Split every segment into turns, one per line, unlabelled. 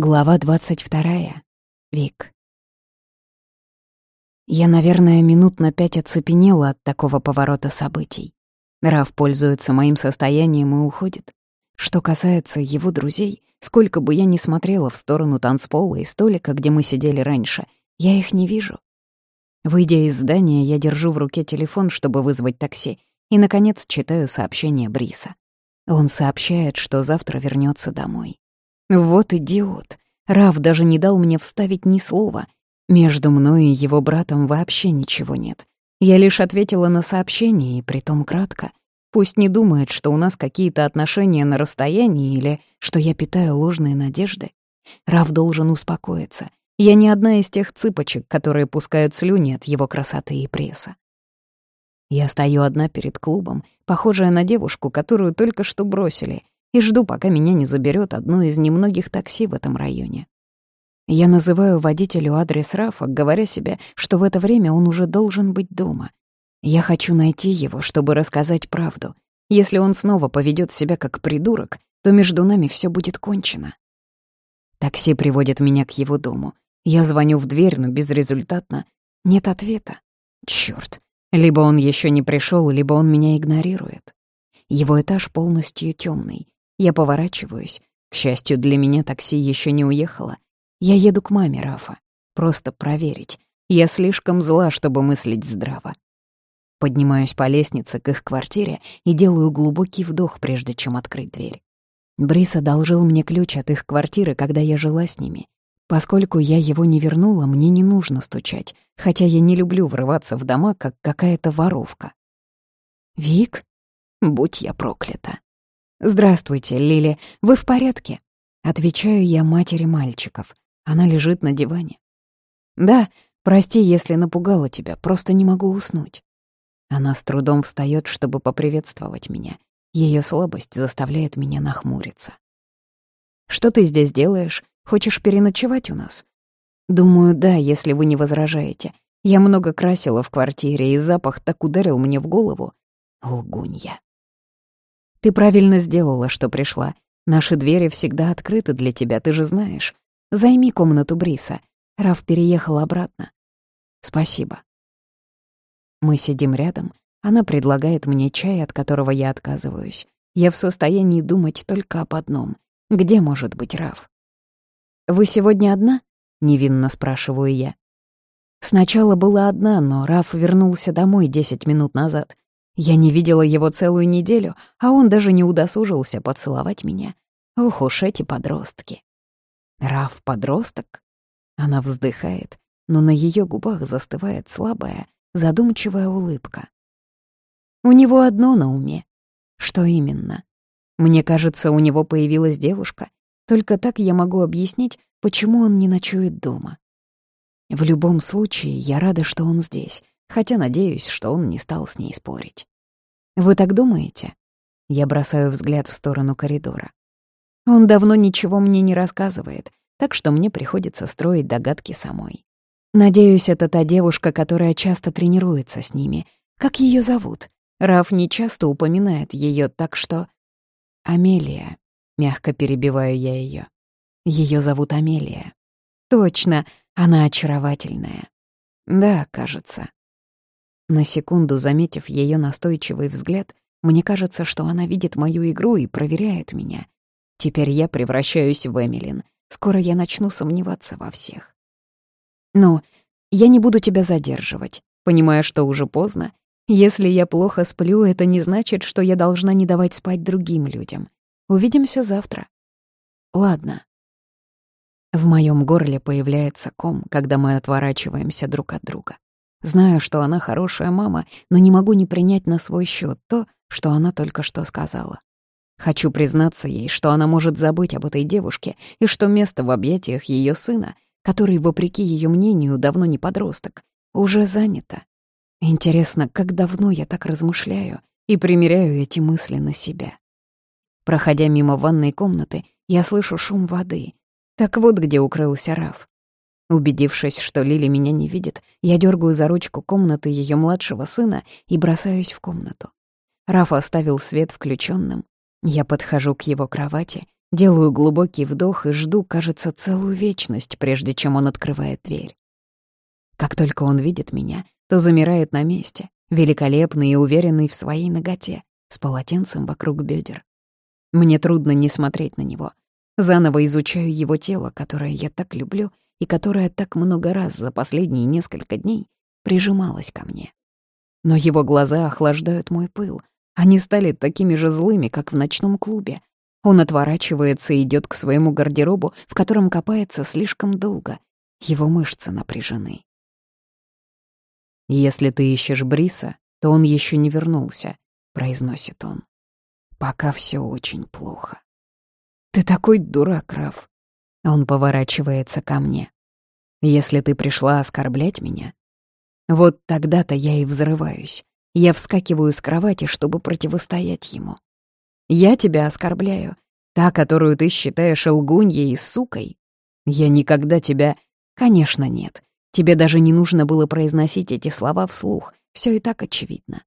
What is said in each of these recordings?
Глава двадцать вторая. Вик. Я, наверное, минут на пять оцепенела от такого поворота событий. Раф пользуется моим состоянием и уходит. Что касается его друзей, сколько бы я ни смотрела в сторону танцпола и столика, где мы сидели раньше, я их не вижу. Выйдя из здания, я держу в руке телефон, чтобы вызвать такси, и, наконец, читаю сообщение Бриса. Он сообщает, что завтра вернется домой. Вот идиот. Рав даже не дал мне вставить ни слова. Между мной и его братом вообще ничего нет. Я лишь ответила на сообщение, и притом кратко. Пусть не думает, что у нас какие-то отношения на расстоянии или что я питаю ложные надежды. Рав должен успокоиться. Я не одна из тех цыпочек, которые пускают слюни от его красоты и пресса. Я стою одна перед клубом, похожая на девушку, которую только что бросили, и жду, пока меня не заберет одно из немногих такси в этом районе. Я называю водителю адрес Рафа, говоря себе, что в это время он уже должен быть дома. Я хочу найти его, чтобы рассказать правду. Если он снова поведет себя как придурок, то между нами все будет кончено. Такси приводит меня к его дому. Я звоню в дверь, но безрезультатно. Нет ответа. Чёрт. Либо он еще не пришел, либо он меня игнорирует. Его этаж полностью темный. Я поворачиваюсь. К счастью, для меня такси еще не уехало. Я еду к маме Рафа. Просто проверить. Я слишком зла, чтобы мыслить здраво. Поднимаюсь по лестнице к их квартире и делаю глубокий вдох, прежде чем открыть дверь. Брис одолжил мне ключ от их квартиры, когда я жила с ними. Поскольку я его не вернула, мне не нужно стучать, хотя я не люблю врываться в дома, как какая-то воровка. «Вик? Будь я проклята!» «Здравствуйте, Лили, вы в порядке?» Отвечаю я матери мальчиков. Она лежит на диване. «Да, прости, если напугала тебя, просто не могу уснуть». Она с трудом встает, чтобы поприветствовать меня. Ее слабость заставляет меня нахмуриться. «Что ты здесь делаешь? Хочешь переночевать у нас?» «Думаю, да, если вы не возражаете. Я много красила в квартире, и запах так ударил мне в голову. Лгунья». Ты правильно сделала, что пришла. Наши двери всегда открыты для тебя, ты же знаешь. Займи комнату Бриса. Раф переехал обратно. Спасибо. Мы сидим рядом. Она предлагает мне чай, от которого я отказываюсь. Я в состоянии думать только об одном. Где может быть Раф? «Вы сегодня одна?» — невинно спрашиваю я. Сначала была одна, но Раф вернулся домой десять минут назад. Я не видела его целую неделю, а он даже не удосужился поцеловать меня. Ох уж эти подростки. Раф подросток? Она вздыхает, но на ее губах застывает слабая, задумчивая улыбка. У него одно на уме. Что именно? Мне кажется, у него появилась девушка. Только так я могу объяснить, почему он не ночует дома. В любом случае, я рада, что он здесь, хотя надеюсь, что он не стал с ней спорить. «Вы так думаете?» Я бросаю взгляд в сторону коридора. Он давно ничего мне не рассказывает, так что мне приходится строить догадки самой. Надеюсь, это та девушка, которая часто тренируется с ними. Как ее зовут? Раф не часто упоминает ее, так что... Амелия. Мягко перебиваю я ее. Ее зовут Амелия. Точно, она очаровательная. Да, кажется. На секунду, заметив ее настойчивый взгляд, мне кажется, что она видит мою игру и проверяет меня. Теперь я превращаюсь в Эмилин. Скоро я начну сомневаться во всех. Ну, я не буду тебя задерживать, понимая, что уже поздно. Если я плохо сплю, это не значит, что я должна не давать спать другим людям. Увидимся завтра. Ладно. В моем горле появляется ком, когда мы отворачиваемся друг от друга. Знаю, что она хорошая мама, но не могу не принять на свой счет то, что она только что сказала. Хочу признаться ей, что она может забыть об этой девушке и что место в объятиях ее сына, который, вопреки ее мнению, давно не подросток, уже занято. Интересно, как давно я так размышляю и примеряю эти мысли на себя. Проходя мимо ванной комнаты, я слышу шум воды. Так вот, где укрылся Раф. Убедившись, что Лили меня не видит, я дергаю за ручку комнаты ее младшего сына и бросаюсь в комнату. Раф оставил свет включенным. Я подхожу к его кровати, Делаю глубокий вдох и жду, кажется, целую вечность, прежде чем он открывает дверь. Как только он видит меня, то замирает на месте, великолепный и уверенный в своей ноготе, с полотенцем вокруг бедер. Мне трудно не смотреть на него. Заново изучаю его тело, которое я так люблю и которое так много раз за последние несколько дней прижималось ко мне. Но его глаза охлаждают мой пыл. Они стали такими же злыми, как в ночном клубе. Он отворачивается и идет к своему гардеробу, в котором копается слишком долго. Его мышцы напряжены. «Если ты ищешь Бриса, то он еще не вернулся», — произносит он. «Пока все очень плохо». «Ты такой дурак, Раф». Он поворачивается ко мне. «Если ты пришла оскорблять меня, вот тогда-то я и взрываюсь. Я вскакиваю с кровати, чтобы противостоять ему. Я тебя оскорбляю. Та, которую ты считаешь лгуньей и сукой. Я никогда тебя... Конечно, нет. Тебе даже не нужно было произносить эти слова вслух. Все и так очевидно.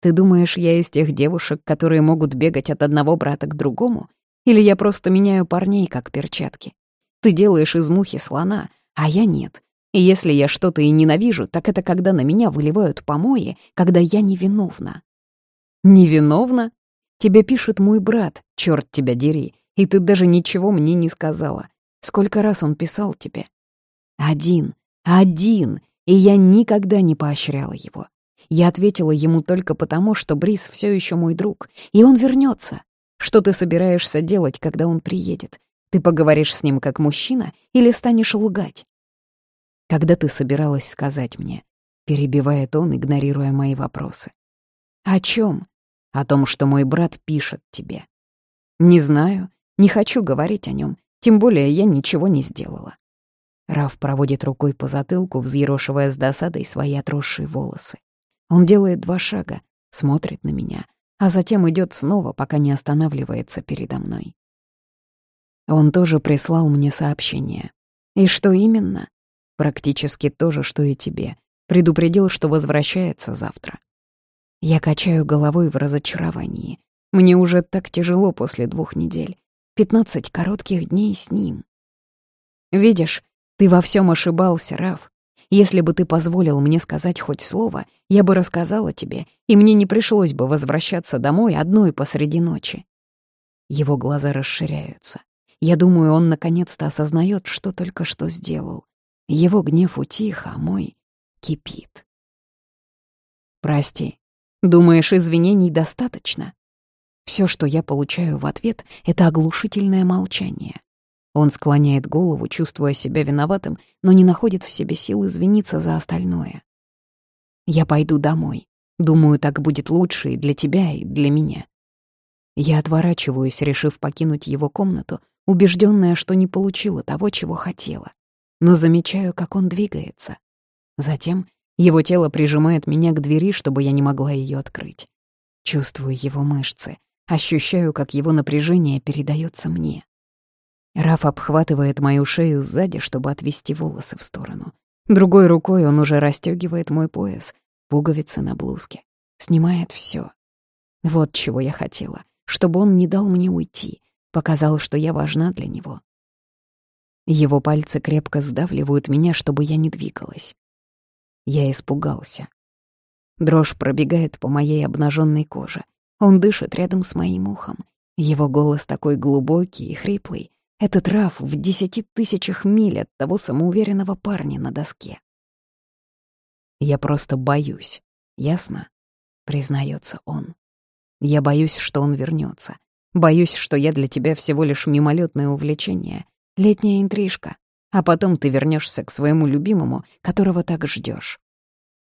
Ты думаешь, я из тех девушек, которые могут бегать от одного брата к другому? Или я просто меняю парней, как перчатки? Ты делаешь из мухи слона, а я нет. И если я что-то и ненавижу, так это когда на меня выливают помои, когда я невиновна. Невиновна? Тебе пишет мой брат, черт тебя дери, и ты даже ничего мне не сказала. Сколько раз он писал тебе? Один, один, и я никогда не поощряла его. Я ответила ему только потому, что Брис все еще мой друг, и он вернется. Что ты собираешься делать, когда он приедет? Ты поговоришь с ним как мужчина или станешь лгать? Когда ты собиралась сказать мне? Перебивает он, игнорируя мои вопросы. О чем? О том, что мой брат пишет тебе. Не знаю, не хочу говорить о нем, тем более я ничего не сделала. Раф проводит рукой по затылку, взъерошивая с досадой свои отросшие волосы. Он делает два шага, смотрит на меня, а затем идет снова, пока не останавливается передо мной. Он тоже прислал мне сообщение. И что именно? Практически то же, что и тебе. Предупредил, что возвращается завтра. Я качаю головой в разочаровании. Мне уже так тяжело после двух недель. Пятнадцать коротких дней с ним. Видишь, ты во всем ошибался, Раф. Если бы ты позволил мне сказать хоть слово, я бы рассказала тебе, и мне не пришлось бы возвращаться домой одной посреди ночи. Его глаза расширяются. Я думаю, он наконец-то осознает, что только что сделал. Его гнев утих, а мой кипит. «Прости. Думаешь, извинений достаточно?» Все, что я получаю в ответ, — это оглушительное молчание. Он склоняет голову, чувствуя себя виноватым, но не находит в себе сил извиниться за остальное. «Я пойду домой. Думаю, так будет лучше и для тебя, и для меня». Я отворачиваюсь, решив покинуть его комнату, убежденная, что не получила того, чего хотела но замечаю, как он двигается. Затем его тело прижимает меня к двери, чтобы я не могла ее открыть. Чувствую его мышцы, ощущаю, как его напряжение передается мне. Раф обхватывает мою шею сзади, чтобы отвести волосы в сторону. Другой рукой он уже расстегивает мой пояс, пуговицы на блузке, снимает все. Вот чего я хотела, чтобы он не дал мне уйти, показал, что я важна для него. Его пальцы крепко сдавливают меня, чтобы я не двигалась. Я испугался. Дрожь пробегает по моей обнаженной коже. Он дышит рядом с моим ухом. Его голос такой глубокий и хриплый. Этот Раф в десяти тысячах миль от того самоуверенного парня на доске. «Я просто боюсь, ясно?» — признается он. «Я боюсь, что он вернется. Боюсь, что я для тебя всего лишь мимолетное увлечение, Летняя интрижка. А потом ты вернешься к своему любимому, которого так ждешь.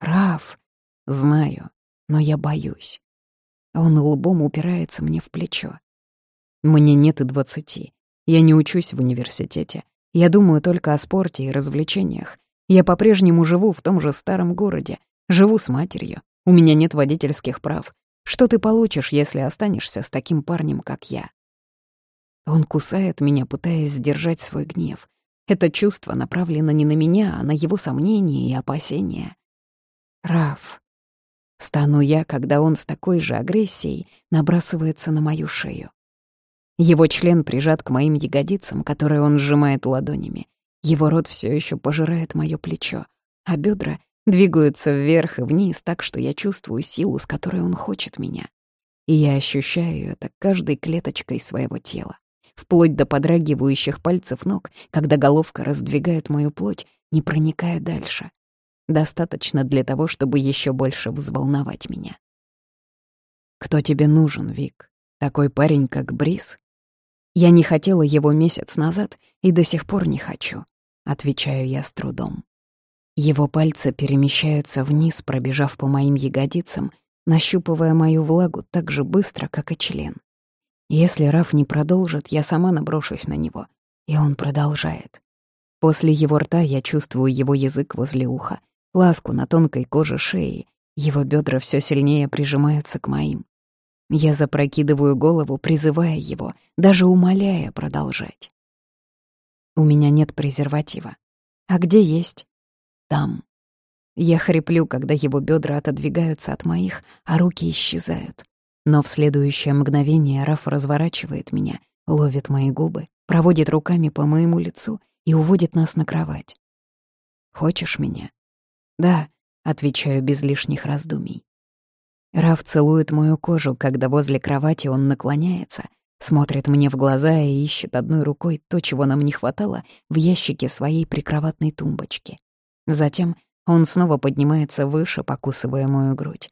Раф, знаю, но я боюсь. Он лбом упирается мне в плечо. Мне нет и двадцати. Я не учусь в университете. Я думаю только о спорте и развлечениях. Я по-прежнему живу в том же старом городе. Живу с матерью. У меня нет водительских прав. Что ты получишь, если останешься с таким парнем, как я? Он кусает меня, пытаясь сдержать свой гнев. Это чувство направлено не на меня, а на его сомнения и опасения. Раф. Стану я, когда он с такой же агрессией набрасывается на мою шею. Его член прижат к моим ягодицам, которые он сжимает ладонями. Его рот все еще пожирает мое плечо, а бедра двигаются вверх и вниз так, что я чувствую силу, с которой он хочет меня. И я ощущаю это каждой клеточкой своего тела, вплоть до подрагивающих пальцев ног, когда головка раздвигает мою плоть, не проникая дальше. Достаточно для того, чтобы еще больше взволновать меня. «Кто тебе нужен, Вик? Такой парень, как Брис?» «Я не хотела его месяц назад и до сих пор не хочу», — отвечаю я с трудом. Его пальцы перемещаются вниз, пробежав по моим ягодицам, нащупывая мою влагу так же быстро, как и член. Если Раф не продолжит, я сама наброшусь на него, и он продолжает. После его рта я чувствую его язык возле уха, ласку на тонкой коже шеи, его бедра все сильнее прижимаются к моим. Я запрокидываю голову, призывая его, даже умоляя продолжать. У меня нет презерватива. А где есть? Там. Я хриплю, когда его бедра отодвигаются от моих, а руки исчезают. Но в следующее мгновение Раф разворачивает меня, ловит мои губы, проводит руками по моему лицу и уводит нас на кровать. «Хочешь меня?» «Да», — отвечаю без лишних раздумий. Раф целует мою кожу, когда возле кровати он наклоняется, смотрит мне в глаза и ищет одной рукой то, чего нам не хватало, в ящике своей прикроватной тумбочки. Затем он снова поднимается выше, покусывая мою грудь.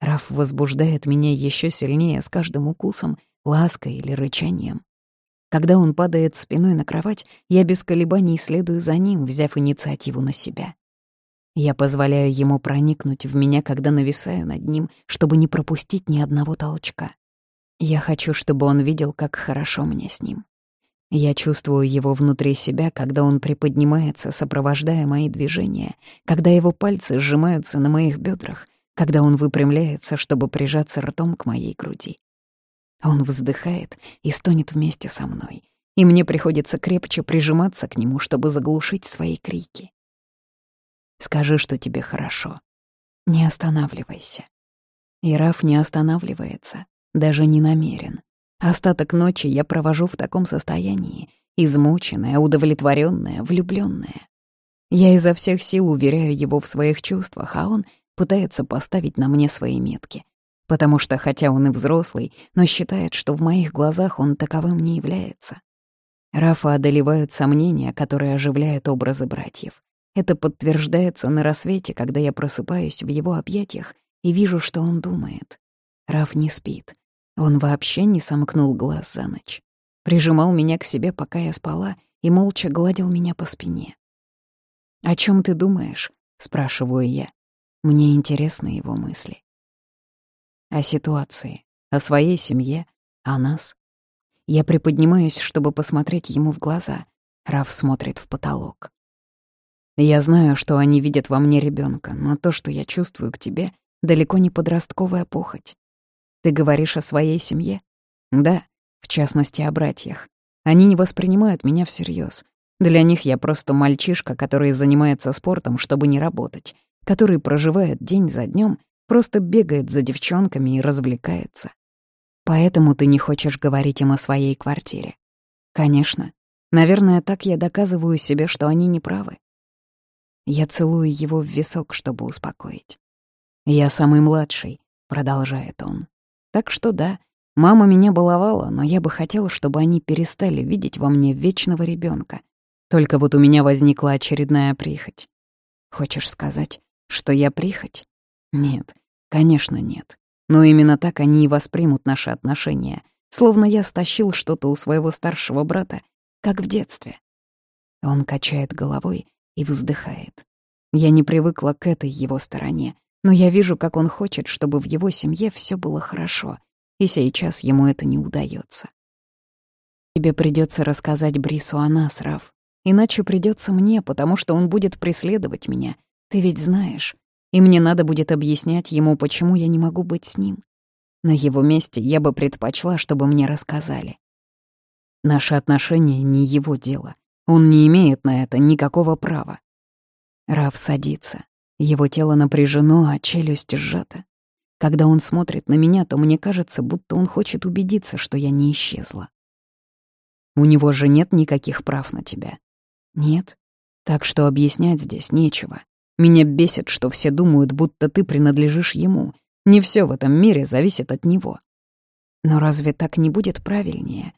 Раф возбуждает меня еще сильнее с каждым укусом, лаской или рычанием. Когда он падает спиной на кровать, я без колебаний следую за ним, взяв инициативу на себя. Я позволяю ему проникнуть в меня, когда нависаю над ним, чтобы не пропустить ни одного толчка. Я хочу, чтобы он видел, как хорошо мне с ним. Я чувствую его внутри себя, когда он приподнимается, сопровождая мои движения, когда его пальцы сжимаются на моих бедрах, когда он выпрямляется, чтобы прижаться ртом к моей груди. Он вздыхает и стонет вместе со мной, и мне приходится крепче прижиматься к нему, чтобы заглушить свои крики. Скажи, что тебе хорошо. Не останавливайся. Ираф не останавливается, даже не намерен. Остаток ночи я провожу в таком состоянии, измученная, удовлетворенная, влюбленная. Я изо всех сил уверяю его в своих чувствах, а он пытается поставить на мне свои метки. Потому что, хотя он и взрослый, но считает, что в моих глазах он таковым не является. Рафа одолевают сомнения, которые оживляют образы братьев. Это подтверждается на рассвете, когда я просыпаюсь в его объятиях и вижу, что он думает. Раф не спит. Он вообще не сомкнул глаз за ночь. Прижимал меня к себе, пока я спала, и молча гладил меня по спине. «О чем ты думаешь?» — спрашиваю я. Мне интересны его мысли. О ситуации, о своей семье, о нас. Я приподнимаюсь, чтобы посмотреть ему в глаза. Раф смотрит в потолок. Я знаю, что они видят во мне ребенка, но то, что я чувствую к тебе, далеко не подростковая похоть. Ты говоришь о своей семье? Да, в частности, о братьях. Они не воспринимают меня всерьез. Для них я просто мальчишка, который занимается спортом, чтобы не работать, который проживает день за днем, просто бегает за девчонками и развлекается. Поэтому ты не хочешь говорить им о своей квартире. Конечно. Наверное, так я доказываю себе, что они не правы. Я целую его в висок, чтобы успокоить. «Я самый младший», — продолжает он. «Так что да, мама меня баловала, но я бы хотела, чтобы они перестали видеть во мне вечного ребенка. Только вот у меня возникла очередная прихоть. Хочешь сказать, что я прихоть? Нет, конечно, нет. Но именно так они и воспримут наши отношения, словно я стащил что-то у своего старшего брата, как в детстве. Он качает головой, и вздыхает. Я не привыкла к этой его стороне, но я вижу, как он хочет, чтобы в его семье все было хорошо, и сейчас ему это не удается. Тебе придется рассказать Брису о нас, Раф. Иначе придется мне, потому что он будет преследовать меня. Ты ведь знаешь. И мне надо будет объяснять ему, почему я не могу быть с ним. На его месте я бы предпочла, чтобы мне рассказали. Наши отношения — не его дело. Он не имеет на это никакого права. Раф садится. Его тело напряжено, а челюсть сжата. Когда он смотрит на меня, то мне кажется, будто он хочет убедиться, что я не исчезла. У него же нет никаких прав на тебя. Нет. Так что объяснять здесь нечего. Меня бесит, что все думают, будто ты принадлежишь ему. Не все в этом мире зависит от него. Но разве так не будет правильнее?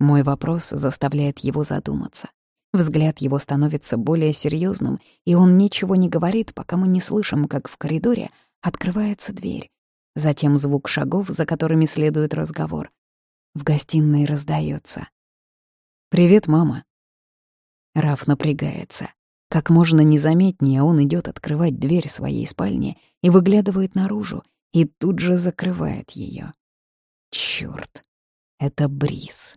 Мой вопрос заставляет его задуматься. Взгляд его становится более серьезным, и он ничего не говорит, пока мы не слышим, как в коридоре открывается дверь. Затем звук шагов, за которыми следует разговор. В гостиной раздается. «Привет, мама». Раф напрягается. Как можно незаметнее он идет открывать дверь своей спальни и выглядывает наружу, и тут же закрывает ее. Черт, это Брис.